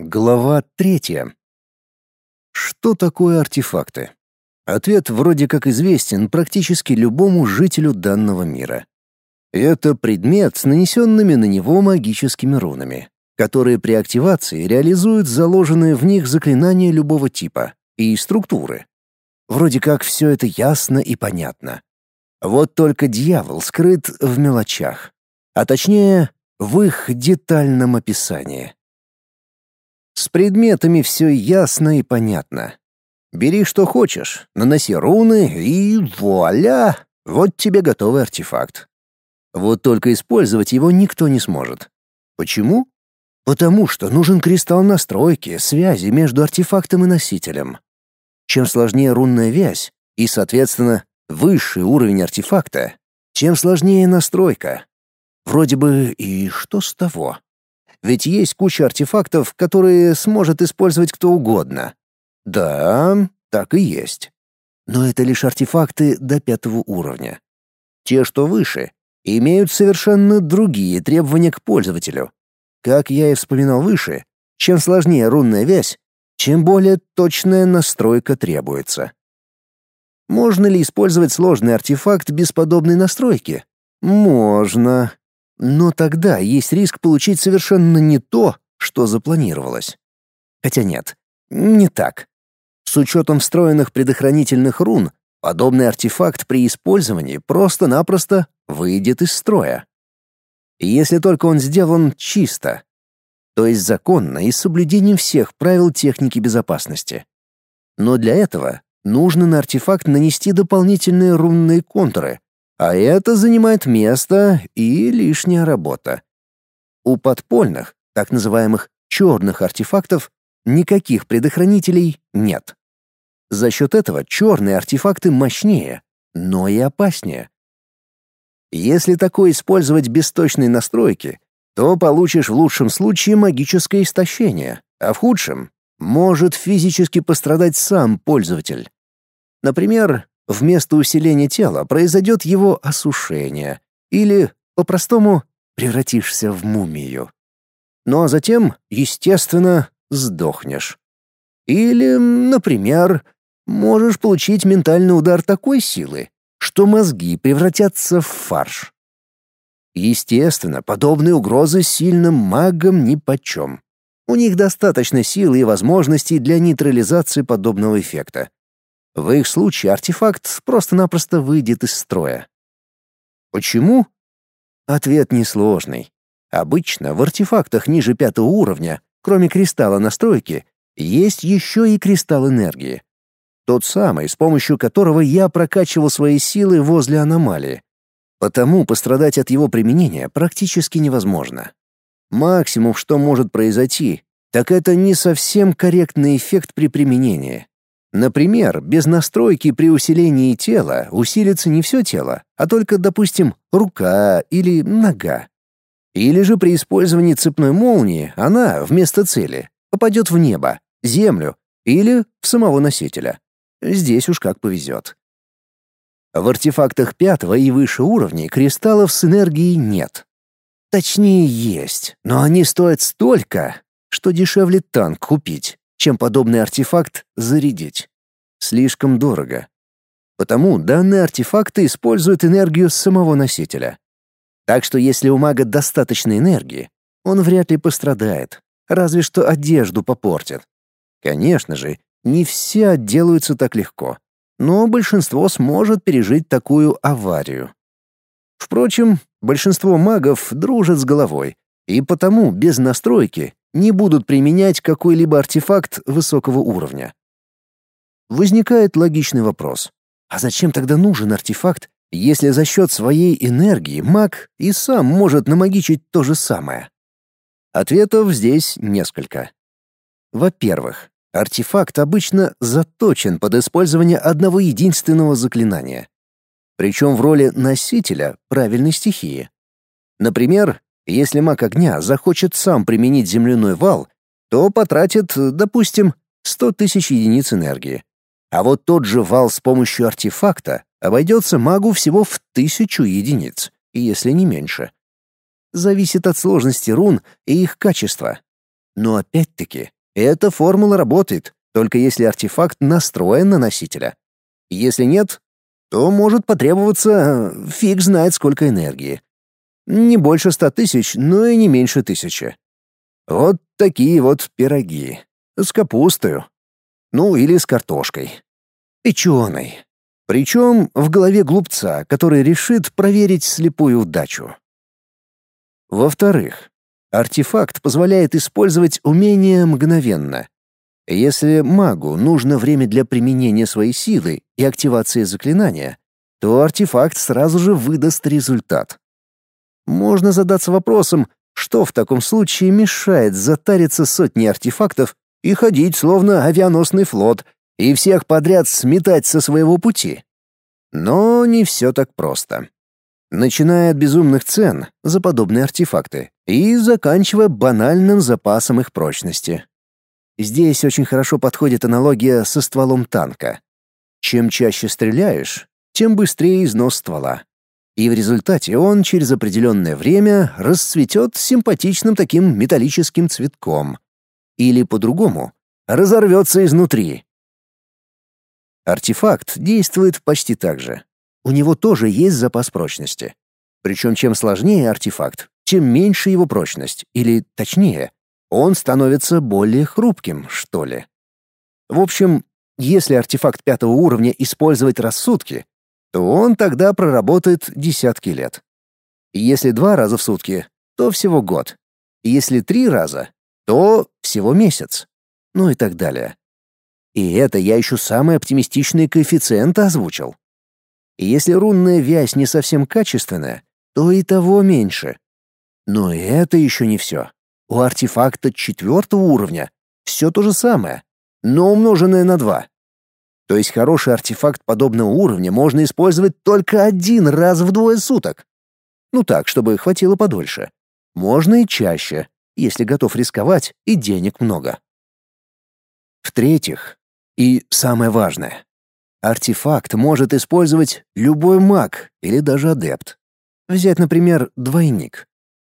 Глава третья. Что такое артефакты? Ответ вроде как известен практически любому жителю данного мира. Это предмет с нанесенными на него магическими рунами, которые при активации реализуют заложенные в них заклинания любого типа и структуры. Вроде как все это ясно и понятно. Вот только дьявол скрыт в мелочах, а точнее, в их детальном описании. С предметами все ясно и понятно. Бери что хочешь, наноси руны и вуаля, вот тебе готовый артефакт. Вот только использовать его никто не сможет. Почему? Потому что нужен кристалл настройки, связи между артефактом и носителем. Чем сложнее рунная вязь и, соответственно, высший уровень артефакта, тем сложнее настройка. Вроде бы и что с того? Ведь есть куча артефактов, которые сможет использовать кто угодно. Да, так и есть. Но это лишь артефакты до пятого уровня. Те, что выше, имеют совершенно другие требования к пользователю. Как я и вспоминал выше, чем сложнее рунная вязь, чем более точная настройка требуется. Можно ли использовать сложный артефакт без подобной настройки? Можно. Но тогда есть риск получить совершенно не то, что запланировалось. Хотя нет, не так. С учетом встроенных предохранительных рун, подобный артефакт при использовании просто-напросто выйдет из строя. Если только он сделан чисто, то есть законно и с соблюдением всех правил техники безопасности. Но для этого нужно на артефакт нанести дополнительные рунные контуры, а это занимает место и лишняя работа. У подпольных, так называемых черных артефактов, никаких предохранителей нет. За счет этого черные артефакты мощнее, но и опаснее. Если такое использовать без точной настройки, то получишь в лучшем случае магическое истощение, а в худшем может физически пострадать сам пользователь. Например, вместо усиления тела произойдет его осушение, или, по-простому, превратишься в мумию. Ну а затем, естественно, сдохнешь. Или, например, можешь получить ментальный удар такой силы, что мозги превратятся в фарш. Естественно, подобные угрозы сильным магам нипочем. У них достаточно силы и возможностей для нейтрализации подобного эффекта. В их случае артефакт просто-напросто выйдет из строя. Почему? Ответ несложный. Обычно в артефактах ниже пятого уровня, кроме кристалла настройки, есть еще и кристалл энергии. Тот самый, с помощью которого я прокачивал свои силы возле аномалии. Потому пострадать от его применения практически невозможно. Максимум, что может произойти, так это не совсем корректный эффект при применении. Например, без настройки при усилении тела усилится не все тело, а только, допустим, рука или нога. Или же при использовании цепной молнии она, вместо цели, попадет в небо, землю или в самого носителя. Здесь уж как повезет. В артефактах пятого и выше уровней кристаллов с энергией нет. Точнее, есть, но они стоят столько, что дешевле танк купить чем подобный артефакт зарядить. Слишком дорого. Потому данные артефакты используют энергию самого носителя. Так что если у мага достаточно энергии, он вряд ли пострадает, разве что одежду попортит. Конечно же, не все отделаются так легко, но большинство сможет пережить такую аварию. Впрочем, большинство магов дружат с головой, и потому без настройки не будут применять какой-либо артефакт высокого уровня. Возникает логичный вопрос. А зачем тогда нужен артефакт, если за счет своей энергии маг и сам может намагичить то же самое? Ответов здесь несколько. Во-первых, артефакт обычно заточен под использование одного единственного заклинания. Причем в роли носителя правильной стихии. Например, если маг огня захочет сам применить земляной вал, то потратит, допустим, 100 тысяч единиц энергии. А вот тот же вал с помощью артефакта обойдется магу всего в тысячу единиц, если не меньше. Зависит от сложности рун и их качества. Но опять-таки, эта формула работает, только если артефакт настроен на носителя. Если нет, то может потребоваться фиг знает сколько энергии. Не больше ста тысяч, но и не меньше тысячи. Вот такие вот пироги. С капустой. Ну или с картошкой. Печеной. Причем в голове глупца, который решит проверить слепую удачу. Во-вторых, артефакт позволяет использовать умение мгновенно. Если магу нужно время для применения своей силы и активации заклинания, то артефакт сразу же выдаст результат. Можно задаться вопросом, что в таком случае мешает затариться сотней артефактов и ходить словно авианосный флот и всех подряд сметать со своего пути. Но не все так просто. Начиная от безумных цен за подобные артефакты и заканчивая банальным запасом их прочности. Здесь очень хорошо подходит аналогия со стволом танка. Чем чаще стреляешь, тем быстрее износ ствола. И в результате он через определенное время расцветет симпатичным таким металлическим цветком. Или по-другому, разорвется изнутри. Артефакт действует почти так же. У него тоже есть запас прочности. Причем чем сложнее артефакт, тем меньше его прочность, или, точнее, он становится более хрупким, что ли. В общем, если артефакт пятого уровня использовать рассудки, то он тогда проработает десятки лет. Если два раза в сутки, то всего год. Если три раза, то всего месяц. Ну и так далее. И это я еще самые оптимистичные коэффициенты озвучил. Если рунная вязь не совсем качественная, то и того меньше. Но это еще не все. У артефакта четвертого уровня все то же самое, но умноженное на два. То есть хороший артефакт подобного уровня можно использовать только один раз в двое суток. Ну так, чтобы хватило подольше. Можно и чаще, если готов рисковать и денег много. В-третьих, и самое важное, артефакт может использовать любой маг или даже адепт. Взять, например, двойник.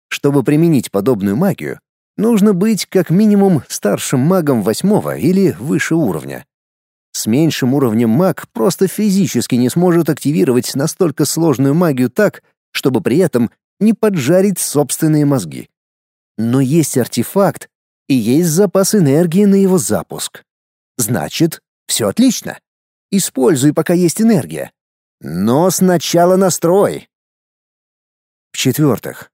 Чтобы применить подобную магию, нужно быть как минимум старшим магом восьмого или выше уровня. С меньшим уровнем маг просто физически не сможет активировать настолько сложную магию так, чтобы при этом не поджарить собственные мозги. Но есть артефакт и есть запас энергии на его запуск. Значит, все отлично. Используй, пока есть энергия. Но сначала настрой. В-четвертых,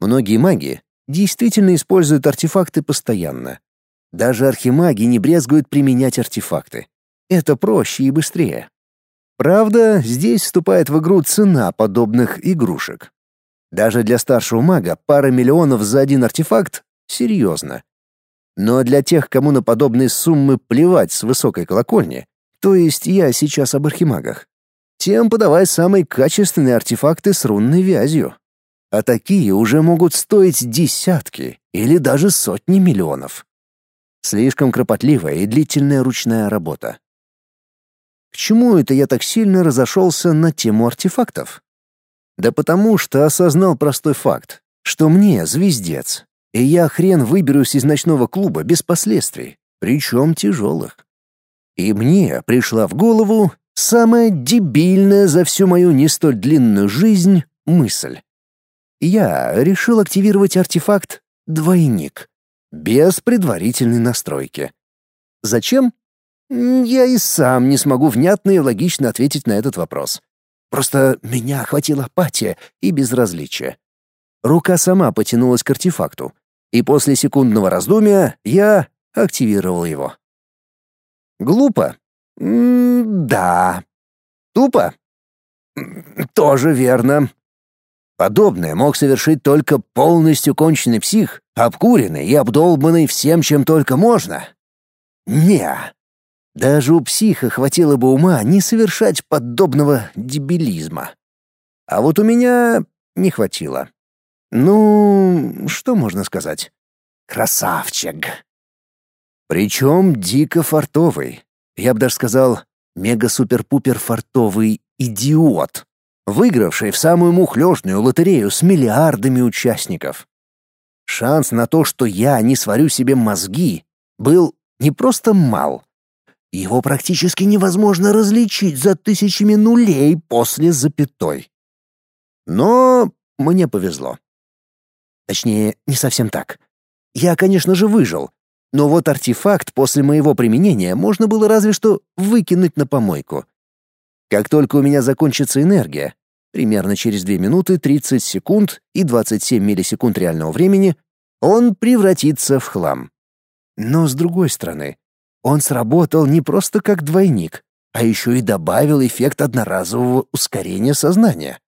многие маги действительно используют артефакты постоянно. Даже архимаги не брезгуют применять артефакты. Это проще и быстрее. Правда, здесь вступает в игру цена подобных игрушек. Даже для старшего мага пара миллионов за один артефакт — серьезно. Но для тех, кому на подобные суммы плевать с высокой колокольни, то есть я сейчас об архимагах, тем подавай самые качественные артефакты с рунной вязью. А такие уже могут стоить десятки или даже сотни миллионов. Слишком кропотливая и длительная ручная работа. К чему это я так сильно разошелся на тему артефактов? Да потому что осознал простой факт, что мне звездец, и я хрен выберусь из ночного клуба без последствий, причем тяжелых. И мне пришла в голову самая дебильная за всю мою не столь длинную жизнь мысль. Я решил активировать артефакт «Двойник» без предварительной настройки. Зачем? Я и сам не смогу внятно и логично ответить на этот вопрос. Просто меня охватила апатия и безразличие. Рука сама потянулась к артефакту, и после секундного раздумья я активировал его. Глупо? -м да. Тупо? Тоже верно. Подобное мог совершить только полностью конченый псих, обкуренный и обдолбанный всем, чем только можно. Не, даже у психа хватило бы ума не совершать подобного дебилизма. А вот у меня не хватило. Ну, что можно сказать? Красавчик. Причем дико фартовый. Я бы даже сказал, мега-супер-пупер фартовый идиот, выигравший в самую мухлёжную лотерею с миллиардами участников. шанс на то, что я не сварю себе мозги, был не просто мал. Его практически невозможно различить за тысячами нулей после запятой. Но мне повезло. Точнее, не совсем так. Я, конечно же, выжил, но вот артефакт после моего применения можно было разве что выкинуть на помойку. Как только у меня закончится энергия, примерно через 2 минуты 30 секунд и 27 миллисекунд реального времени, он превратится в хлам. Но с другой стороны, он сработал не просто как двойник, а еще и добавил эффект одноразового ускорения сознания.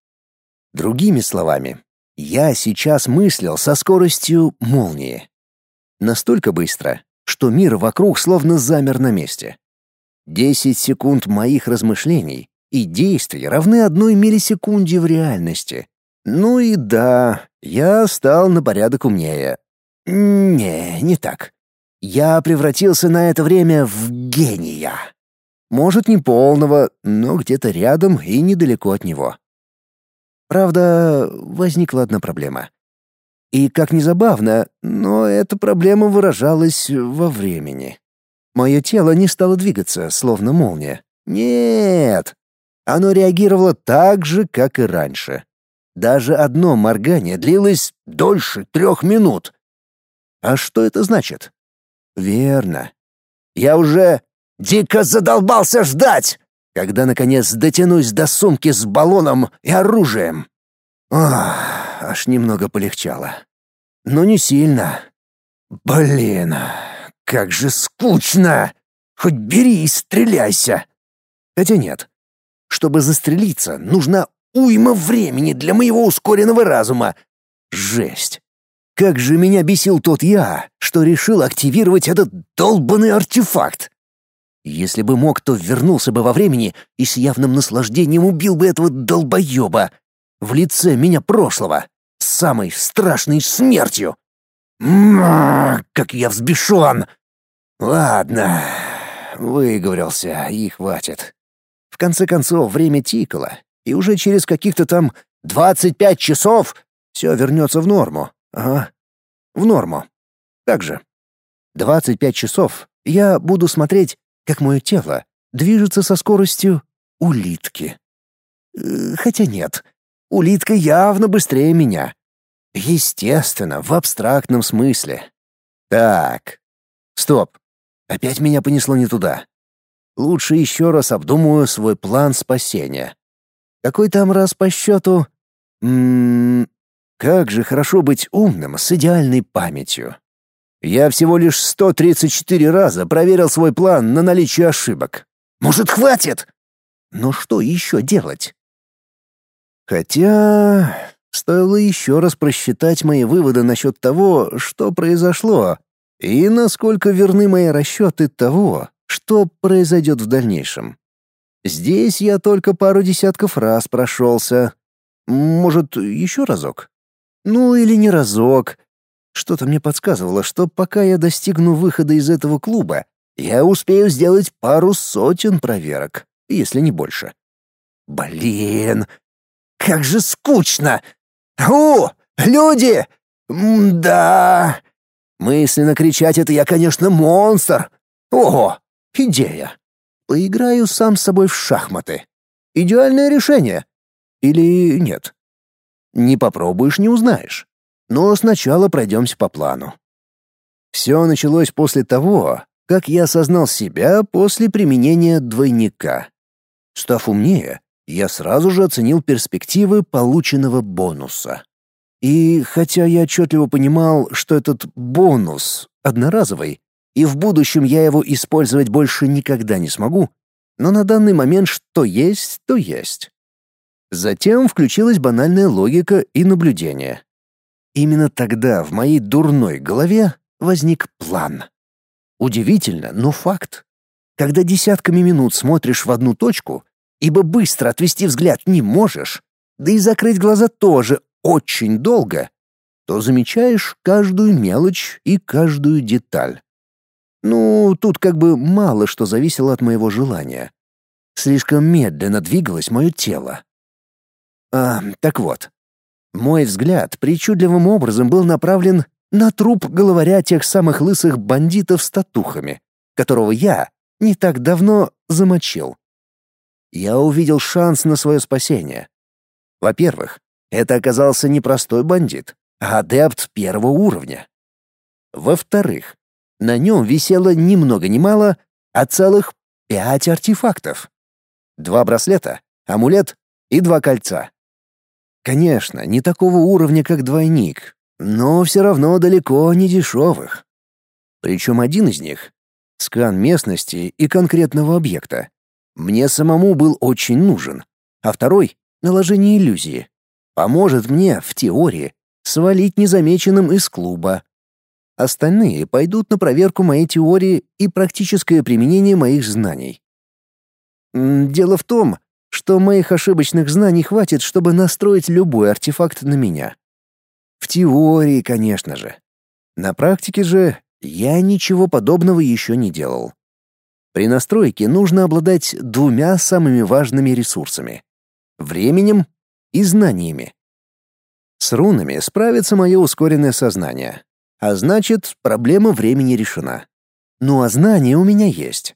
Другими словами, я сейчас мыслил со скоростью молнии. Настолько быстро, что мир вокруг словно замер на месте. Десять секунд моих размышлений и действий равны одной миллисекунде в реальности. Ну и да, я стал на порядок умнее. Не, не так. Я превратился на это время в гения. Может, не полного, но где-то рядом и недалеко от него. Правда, возникла одна проблема. И как ни забавно, но эта проблема выражалась во времени. Мое тело не стало двигаться, словно молния. Нет, оно реагировало так же, как и раньше. Даже одно моргание длилось дольше трех минут. А что это значит? Верно. Я уже дико задолбался ждать, когда, наконец, дотянусь до сумки с баллоном и оружием. Ох, аж немного полегчало. Но не сильно. Блин, как же скучно! Хоть бери и стреляйся. Хотя нет. Чтобы застрелиться, нужна уйма времени для моего ускоренного разума. Жесть. Как же меня бесил тот я, что решил активировать этот долбанный артефакт. Если бы мог, то вернулся бы во времени и с явным наслаждением убил бы этого долбоеба в лице меня прошлого, самой страшной смертью. М как я взбешен! Ладно, выговорился, и хватит. В конце концов, время тикало, и уже через каких-то там двадцать пять часов все вернется в норму. Ага, в норму. Как же? Двадцать пять часов я буду смотреть, как мое тело движется со скоростью улитки. Э, хотя нет, улитка явно быстрее меня. Естественно, в абстрактном смысле. Так, стоп, опять меня понесло не туда. Лучше еще раз обдумаю свой план спасения. Какой там раз по счету? Ммм, как же хорошо быть умным с идеальной памятью. Я всего лишь 134 раза проверил свой план на наличие ошибок. Может, хватит? Но что еще делать? Хотя стоило еще раз просчитать мои выводы насчет того, что произошло, и насколько верны мои расчеты того, что произойдет в дальнейшем. Здесь я только пару десятков раз прошелся. Может, еще разок? Ну или не разок. Что-то мне подсказывало, что пока я достигну выхода из этого клуба, я успею сделать пару сотен проверок, если не больше. Блин, как же скучно! О, люди! да. Мысленно кричать это я, конечно, монстр. Ого, идея. Поиграю сам с собой в шахматы. Идеальное решение. Или нет? Не попробуешь, не узнаешь. Но сначала пройдемся по плану. Все началось после того, как я осознал себя после применения двойника. Став умнее, я сразу же оценил перспективы полученного бонуса. И хотя я отчетливо понимал, что этот бонус одноразовый, и в будущем я его использовать больше никогда не смогу, но на данный момент что есть, то есть. Затем включилась банальная логика и наблюдение. Именно тогда в моей дурной голове возник план. Удивительно, но факт. Когда десятками минут смотришь в одну точку, ибо быстро отвести взгляд не можешь, да и закрыть глаза тоже очень долго, то замечаешь каждую мелочь и каждую деталь. Ну, тут как бы мало что зависело от моего желания. Слишком медленно двигалось мое тело. А, так вот. Мой взгляд причудливым образом был направлен на труп главаря тех самых лысых бандитов с татухами, которого я не так давно замочил. Я увидел шанс на свое спасение. Во-первых, это оказался не простой бандит, а адепт первого уровня. Во-вторых, на нем висело ни много ни мало, а целых пять артефактов. Два браслета, амулет и два кольца. Конечно, не такого уровня, как двойник, но все равно далеко не дешевых. Причем один из них — скан местности и конкретного объекта. Мне самому был очень нужен, а второй — наложение иллюзии. Поможет мне, в теории, свалить незамеченным из клуба. Остальные пойдут на проверку моей теории и практическое применение моих знаний. Дело в том, что моих ошибочных знаний хватит, чтобы настроить любой артефакт на меня. В теории, конечно же. На практике же я ничего подобного еще не делал. При настройке нужно обладать двумя самыми важными ресурсами — временем и знаниями. С рунами справится мое ускоренное сознание, а значит, проблема времени решена. Ну а знания у меня есть.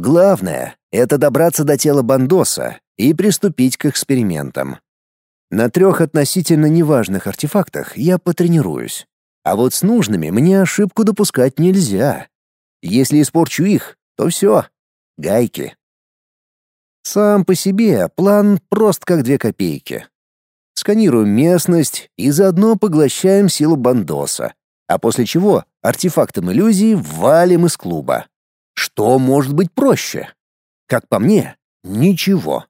Главное — это добраться до тела Бандоса и приступить к экспериментам. На трех относительно неважных артефактах я потренируюсь. А вот с нужными мне ошибку допускать нельзя. Если испорчу их, то все, гайки. Сам по себе план прост как две копейки. Сканируем местность и заодно поглощаем силу бандоса, а после чего артефактом иллюзии валим из клуба. Что может быть проще? Как по мне, ничего.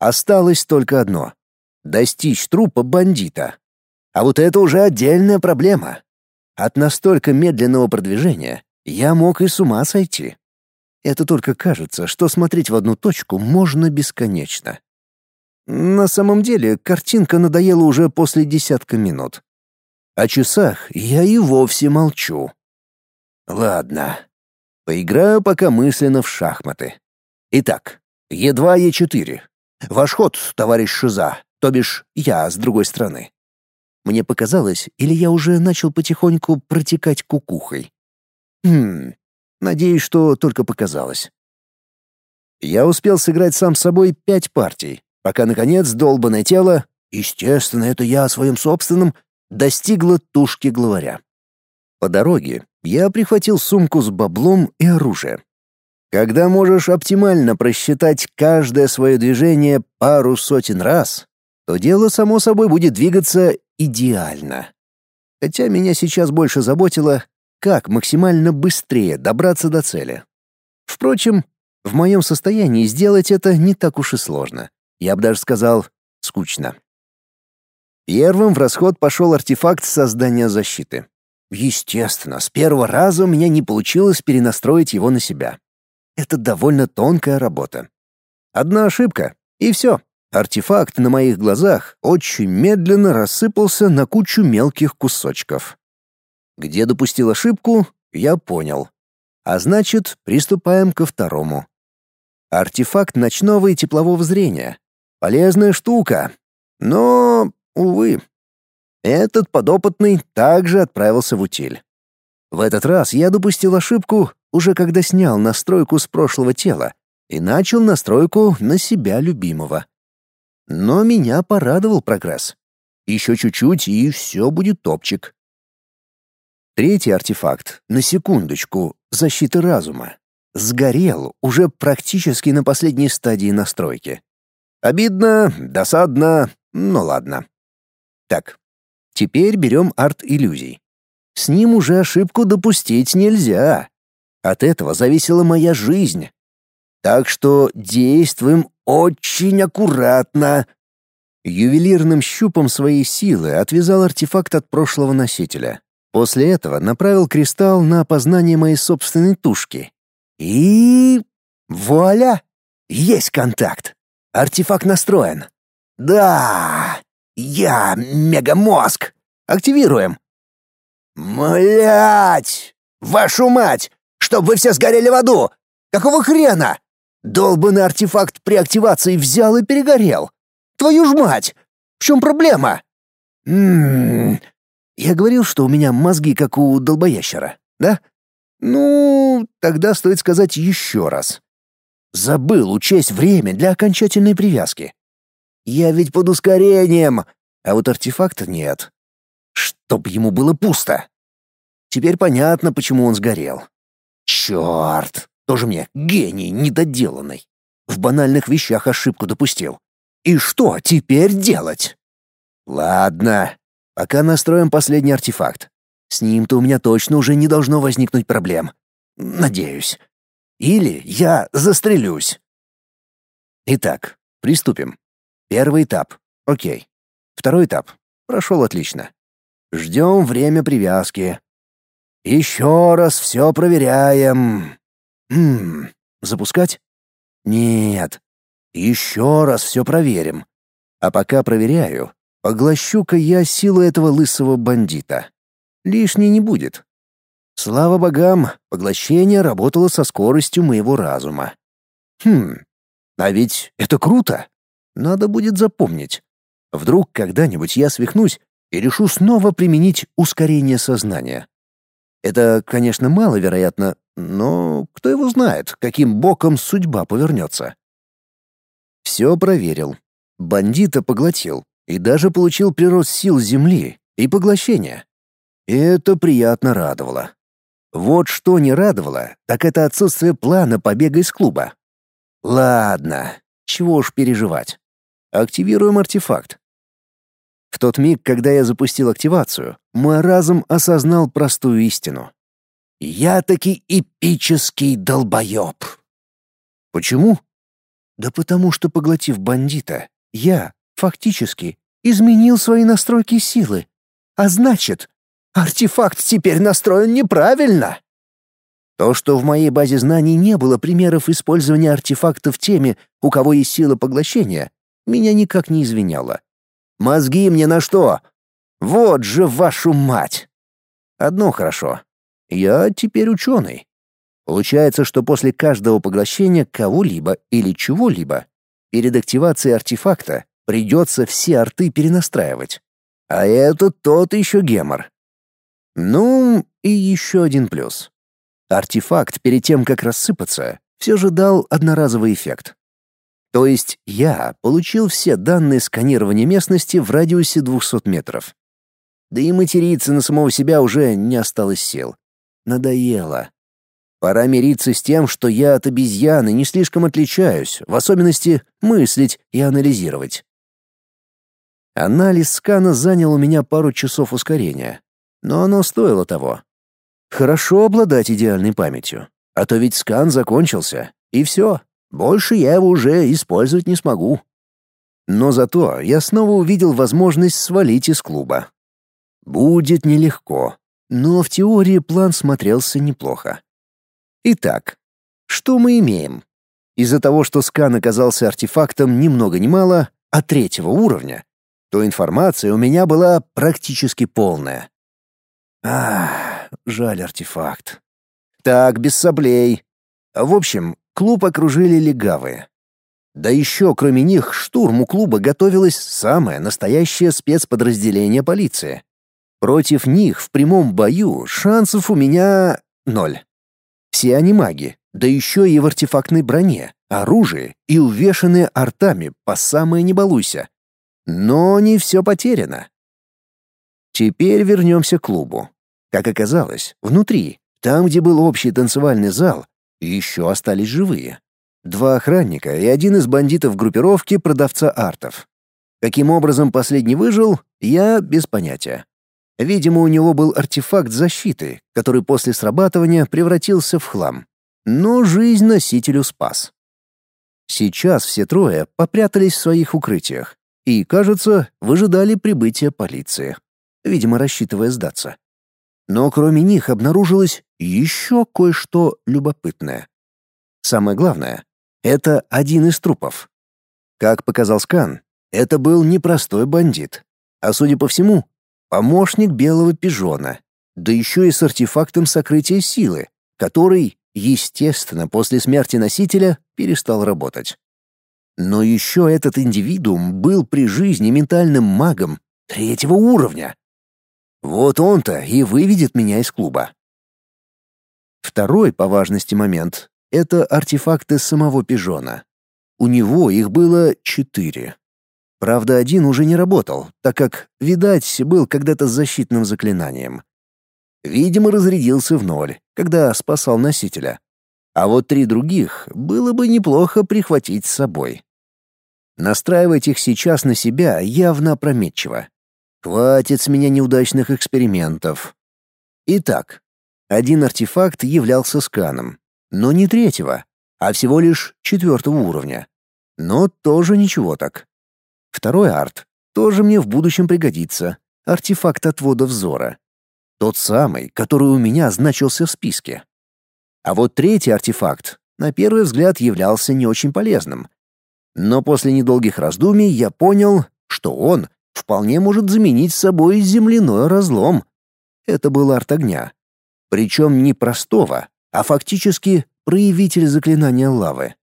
Осталось только одно достичь трупа бандита. А вот это уже отдельная проблема. От настолько медленного продвижения я мог и с ума сойти. Это только кажется, что смотреть в одну точку можно бесконечно. На самом деле, картинка надоела уже после десятка минут. О часах я и вовсе молчу. Ладно. Поиграю пока мысленно в шахматы. Итак, Е2, Е4. Ваш ход, товарищ Шиза то бишь я с другой стороны. Мне показалось, или я уже начал потихоньку протекать кукухой. Хм, надеюсь, что только показалось. Я успел сыграть сам собой пять партий, пока, наконец, долбанное тело, естественно, это я о своем собственном, достигло тушки главаря. По дороге я прихватил сумку с баблом и оружием. Когда можешь оптимально просчитать каждое свое движение пару сотен раз, то дело само собой будет двигаться идеально. Хотя меня сейчас больше заботило, как максимально быстрее добраться до цели. Впрочем, в моем состоянии сделать это не так уж и сложно. Я бы даже сказал, скучно. Первым в расход пошел артефакт создания защиты. Естественно, с первого раза у меня не получилось перенастроить его на себя. Это довольно тонкая работа. Одна ошибка, и все, Артефакт на моих глазах очень медленно рассыпался на кучу мелких кусочков. Где допустил ошибку, я понял. А значит, приступаем ко второму. Артефакт ночного и теплового зрения. Полезная штука. Но, увы, этот подопытный также отправился в утиль. В этот раз я допустил ошибку, уже когда снял настройку с прошлого тела и начал настройку на себя любимого. Но меня порадовал прогресс. Еще чуть-чуть, и все будет топчик. Третий артефакт, на секундочку, защиты разума, сгорел уже практически на последней стадии настройки. Обидно, досадно, ну ладно. Так, теперь берем арт-иллюзий. С ним уже ошибку допустить нельзя. От этого зависела моя жизнь. Так что действуем очень аккуратно. Ювелирным щупом своей силы отвязал артефакт от прошлого носителя. После этого направил кристалл на опознание моей собственной тушки. И... вуаля! Есть контакт. Артефакт настроен. Да! Я мегамозг! Активируем. Млять! Вашу мать! Чтоб вы все сгорели в аду! Какого хрена? Долбанный артефакт при активации взял и перегорел. Твою ж мать! В чем проблема? Ммм... Я говорил, что у меня мозги как у долбоящера, да? Ну, тогда стоит сказать еще раз. Забыл учесть время для окончательной привязки. Я ведь под ускорением, а вот артефакта нет. Чтоб ему было пусто. Теперь понятно, почему он сгорел. Черт, тоже мне гений недоделанный. В банальных вещах ошибку допустил. И что теперь делать? Ладно, пока настроим последний артефакт. С ним-то у меня точно уже не должно возникнуть проблем. Надеюсь. Или я застрелюсь. Итак, приступим. Первый этап. Окей. Второй этап. Прошел отлично. Ждем время привязки. Еще раз все проверяем. Хм, запускать? Нет. Еще раз все проверим. А пока проверяю, поглощу-ка я силу этого лысого бандита. Лишней не будет. Слава богам, поглощение работало со скоростью моего разума. Хм, а ведь это круто. Надо будет запомнить. Вдруг когда-нибудь я свихнусь и решу снова применить ускорение сознания. Это, конечно, маловероятно, но кто его знает, каким боком судьба повернется. Все проверил. Бандита поглотил и даже получил прирост сил земли и поглощение. И это приятно радовало. Вот что не радовало, так это отсутствие плана побега из клуба. Ладно, чего уж переживать. Активируем артефакт. В тот миг, когда я запустил активацию, мой разум осознал простую истину. Я таки эпический долбоеб. Почему? Да потому что, поглотив бандита, я, фактически, изменил свои настройки силы. А значит, Артефакт теперь настроен неправильно. То, что в моей базе знаний не было примеров использования артефактов теми, у кого есть сила поглощения, меня никак не извиняло. Мозги мне на что? Вот же вашу мать! Одно хорошо. Я теперь ученый. Получается, что после каждого поглощения кого-либо или чего-либо перед активацией артефакта придется все арты перенастраивать. А это тот еще гемор. Ну, и еще один плюс. Артефакт перед тем, как рассыпаться, все же дал одноразовый эффект. То есть я получил все данные сканирования местности в радиусе 200 метров. Да и материться на самого себя уже не осталось сил. Надоело. Пора мириться с тем, что я от обезьяны не слишком отличаюсь, в особенности мыслить и анализировать. Анализ скана занял у меня пару часов ускорения, но оно стоило того. Хорошо обладать идеальной памятью, а то ведь скан закончился, и все, больше я его уже использовать не смогу. Но зато я снова увидел возможность свалить из клуба. Будет нелегко, но в теории план смотрелся неплохо. Итак, что мы имеем? Из-за того, что скан оказался артефактом ни много ни мало, а третьего уровня, то информация у меня была практически полная. Ах, жаль артефакт. Так, без соблей. В общем, клуб окружили легавые. Да еще, кроме них, штурму клуба готовилось самое настоящее спецподразделение полиции. Против них в прямом бою шансов у меня ноль. Все они маги, да еще и в артефактной броне, оружии и увешанные артами по самое не балуйся. Но не все потеряно. Теперь вернемся к клубу. Как оказалось, внутри, там, где был общий танцевальный зал, еще остались живые. Два охранника и один из бандитов группировки продавца артов. Каким образом последний выжил, я без понятия. Видимо, у него был артефакт защиты, который после срабатывания превратился в хлам. Но жизнь носителю спас. Сейчас все трое попрятались в своих укрытиях и, кажется, выжидали прибытия полиции, видимо, рассчитывая сдаться. Но кроме них обнаружилось еще кое-что любопытное. Самое главное — это один из трупов. Как показал скан, это был не простой бандит, а, судя по всему, помощник белого пижона, да еще и с артефактом сокрытия силы, который, естественно, после смерти носителя перестал работать. Но еще этот индивидуум был при жизни ментальным магом третьего уровня. Вот он-то и выведет меня из клуба. Второй по важности момент — это артефакты самого пижона. У него их было четыре. Правда, один уже не работал, так как, видать, был когда-то защитным заклинанием. Видимо, разрядился в ноль, когда спасал носителя. А вот три других было бы неплохо прихватить с собой. Настраивать их сейчас на себя явно опрометчиво. Хватит с меня неудачных экспериментов. Итак, один артефакт являлся сканом, но не третьего, а всего лишь четвертого уровня. Но тоже ничего так. Второй арт тоже мне в будущем пригодится. Артефакт отвода взора. Тот самый, который у меня значился в списке. А вот третий артефакт, на первый взгляд, являлся не очень полезным. Но после недолгих раздумий я понял, что он вполне может заменить собой земляной разлом. Это был арт огня. Причем не простого, а фактически проявитель заклинания лавы.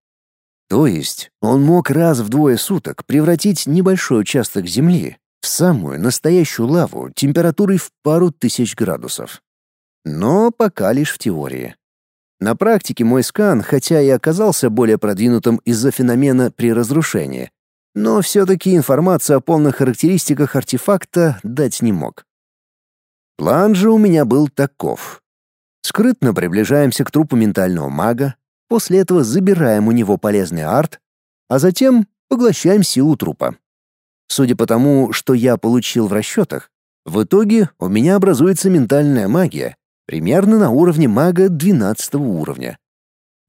То есть он мог раз в двое суток превратить небольшой участок земли в самую настоящую лаву температурой в пару тысяч градусов. Но пока лишь в теории. На практике мой скан, хотя и оказался более продвинутым из-за феномена при разрушении, но все-таки информацию о полных характеристиках артефакта дать не мог. План же у меня был таков. Скрытно приближаемся к трупу ментального мага, после этого забираем у него полезный арт, а затем поглощаем силу трупа. Судя по тому, что я получил в расчетах, в итоге у меня образуется ментальная магия, примерно на уровне мага 12 уровня.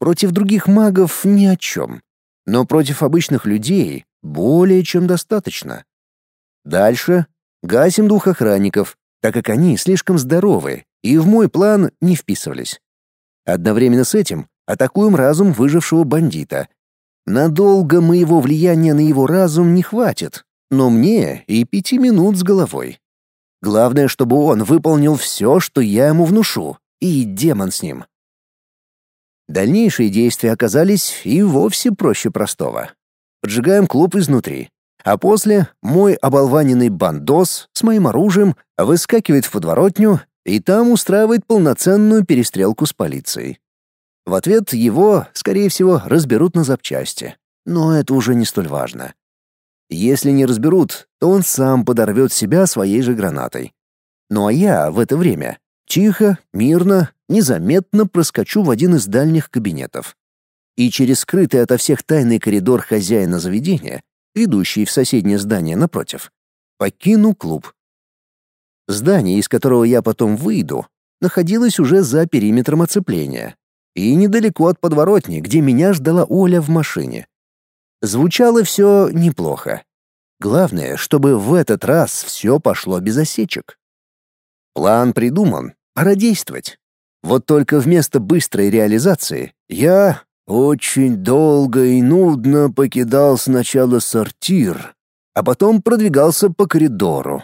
Против других магов ни о чем, но против обычных людей более чем достаточно. Дальше гасим двух охранников, так как они слишком здоровы и в мой план не вписывались. Одновременно с этим атакуем разум выжившего бандита. Надолго моего влияния на его разум не хватит, но мне и пяти минут с головой. Главное, чтобы он выполнил все, что я ему внушу, и демон с ним. Дальнейшие действия оказались и вовсе проще простого. Поджигаем клуб изнутри, а после мой оболваненный бандос с моим оружием выскакивает в подворотню и там устраивает полноценную перестрелку с полицией. В ответ его, скорее всего, разберут на запчасти. Но это уже не столь важно. Если не разберут, то он сам подорвет себя своей же гранатой. Ну а я в это время тихо, мирно, незаметно проскочу в один из дальних кабинетов. И через скрытый ото всех тайный коридор хозяина заведения, ведущий в соседнее здание напротив, покину клуб. Здание, из которого я потом выйду, находилось уже за периметром оцепления и недалеко от подворотни, где меня ждала Оля в машине. Звучало все неплохо. Главное, чтобы в этот раз все пошло без осечек. План придуман, пора действовать. Вот только вместо быстрой реализации я очень долго и нудно покидал сначала сортир, а потом продвигался по коридору.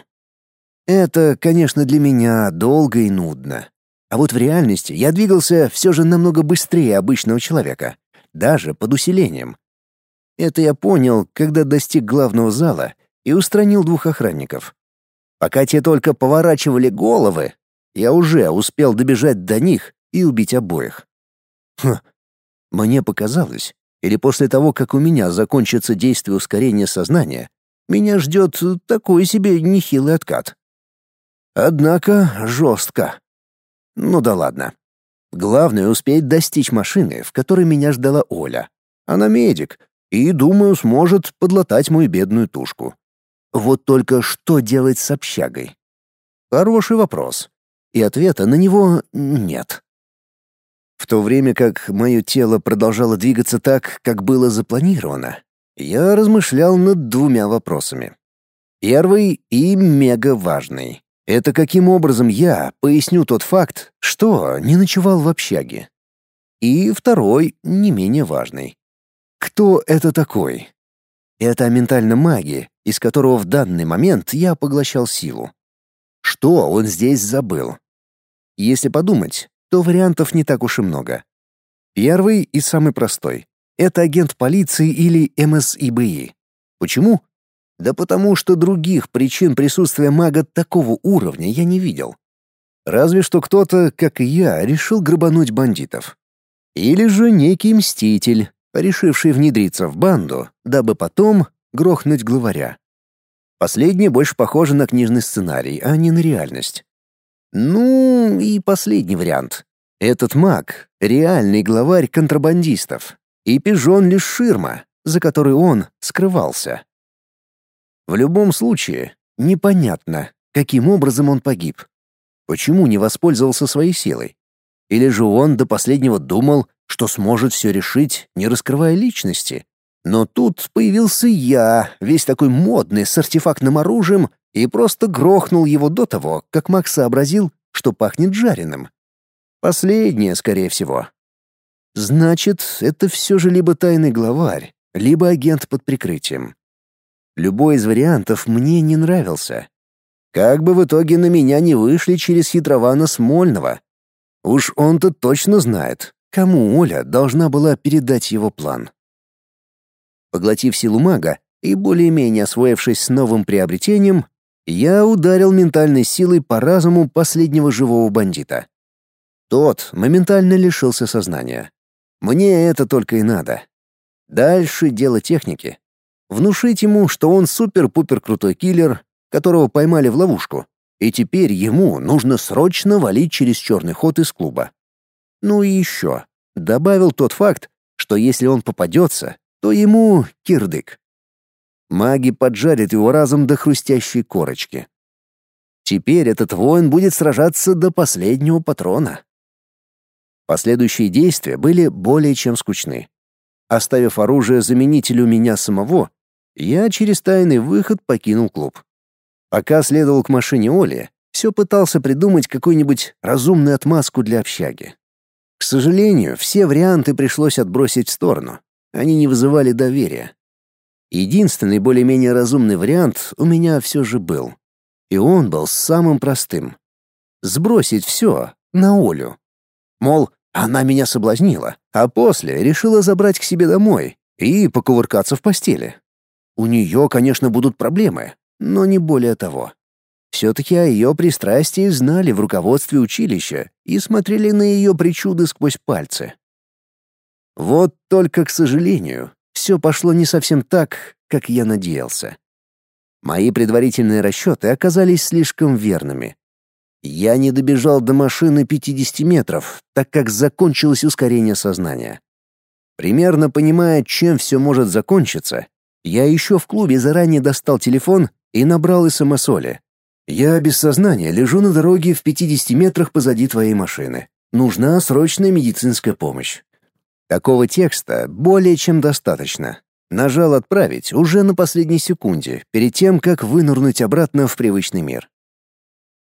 Это, конечно, для меня долго и нудно. А вот в реальности я двигался все же намного быстрее обычного человека, даже под усилением. Это я понял, когда достиг главного зала и устранил двух охранников. Пока те только поворачивали головы, я уже успел добежать до них и убить обоих. Хм, мне показалось, или после того, как у меня закончится действие ускорения сознания, меня ждет такой себе нехилый откат. Однако жестко. Ну да ладно. Главное успеть достичь машины, в которой меня ждала Оля. Она медик, и, думаю, сможет подлатать мою бедную тушку. Вот только что делать с общагой? Хороший вопрос. И ответа на него нет. В то время как мое тело продолжало двигаться так, как было запланировано, я размышлял над двумя вопросами. Первый и мега важный. Это каким образом я поясню тот факт, что не ночевал в общаге. И второй, не менее важный. Кто это такой? Это о ментальной магии, из которого в данный момент я поглощал силу. Что он здесь забыл? Если подумать, то вариантов не так уж и много. Первый и самый простой — это агент полиции или МСИБИ. Почему? Да потому что других причин присутствия мага такого уровня я не видел. Разве что кто-то, как и я, решил грабануть бандитов. Или же некий мститель, решивший внедриться в банду, дабы потом грохнуть главаря. Последнее больше похоже на книжный сценарий, а не на реальность. Ну, и последний вариант. Этот маг — реальный главарь контрабандистов, и пижон лишь ширма, за которой он скрывался. В любом случае, непонятно, каким образом он погиб. Почему не воспользовался своей силой? Или же он до последнего думал, что сможет все решить, не раскрывая личности? Но тут появился я, весь такой модный, с артефактным оружием, и просто грохнул его до того, как Макс сообразил, что пахнет жареным. Последнее, скорее всего. Значит, это все же либо тайный главарь, либо агент под прикрытием. Любой из вариантов мне не нравился. Как бы в итоге на меня не вышли через хитрована Смольного. Уж он-то точно знает, кому Оля должна была передать его план. Поглотив силу мага и более-менее освоившись с новым приобретением, я ударил ментальной силой по разуму последнего живого бандита. Тот моментально лишился сознания. Мне это только и надо. Дальше дело техники. Внушить ему, что он супер-пупер крутой киллер, которого поймали в ловушку, и теперь ему нужно срочно валить через черный ход из клуба. Ну и еще. Добавил тот факт, что если он попадется, то ему кирдык. Маги поджарят его разом до хрустящей корочки. Теперь этот воин будет сражаться до последнего патрона. Последующие действия были более чем скучны. Оставив оружие заменителю меня самого, я через тайный выход покинул клуб. Пока следовал к машине Оли, все пытался придумать какую-нибудь разумную отмазку для общаги. К сожалению, все варианты пришлось отбросить в сторону. Они не вызывали доверия. Единственный более-менее разумный вариант у меня все же был. И он был самым простым. Сбросить все на Олю. Мол, она меня соблазнила, а после решила забрать к себе домой и покувыркаться в постели. У нее, конечно, будут проблемы, но не более того. Все-таки о ее пристрастии знали в руководстве училища и смотрели на ее причуды сквозь пальцы. Вот только, к сожалению, все пошло не совсем так, как я надеялся. Мои предварительные расчеты оказались слишком верными. Я не добежал до машины 50 метров, так как закончилось ускорение сознания. Примерно понимая, чем все может закончиться, я еще в клубе заранее достал телефон и набрал СМС Оле. «Я без сознания лежу на дороге в 50 метрах позади твоей машины. Нужна срочная медицинская помощь. Такого текста более чем достаточно. Нажал «Отправить» уже на последней секунде, перед тем, как вынырнуть обратно в привычный мир.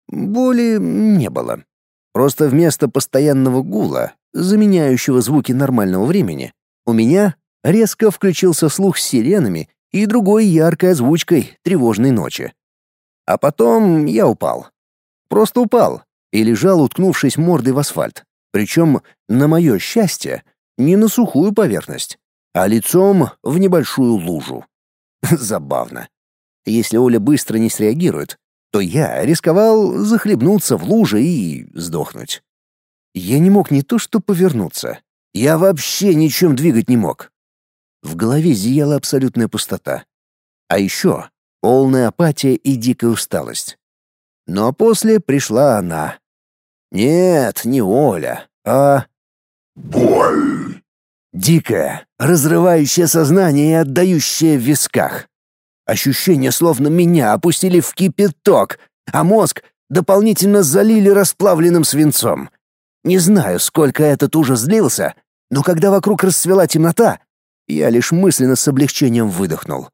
Боли не было. Просто вместо постоянного гула, заменяющего звуки нормального времени, у меня резко включился слух с сиренами и другой яркой озвучкой тревожной ночи. А потом я упал. Просто упал и лежал, уткнувшись мордой в асфальт. Причем, на мое счастье, не на сухую поверхность, а лицом в небольшую лужу. Забавно. Если Оля быстро не среагирует, то я рисковал захлебнуться в луже и сдохнуть. Я не мог не то что повернуться, я вообще ничем двигать не мог. В голове зияла абсолютная пустота. А еще полная апатия и дикая усталость. Но после пришла она. Нет, не Оля, а Боль. Дикая, разрывающая сознание и отдающая в висках. Ощущение, словно меня опустили в кипяток, а мозг дополнительно залили расплавленным свинцом. Не знаю, сколько этот ужас длился, но когда вокруг расцвела темнота, я лишь мысленно с облегчением выдохнул.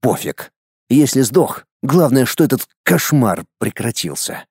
Пофиг. Если сдох, главное, что этот кошмар прекратился.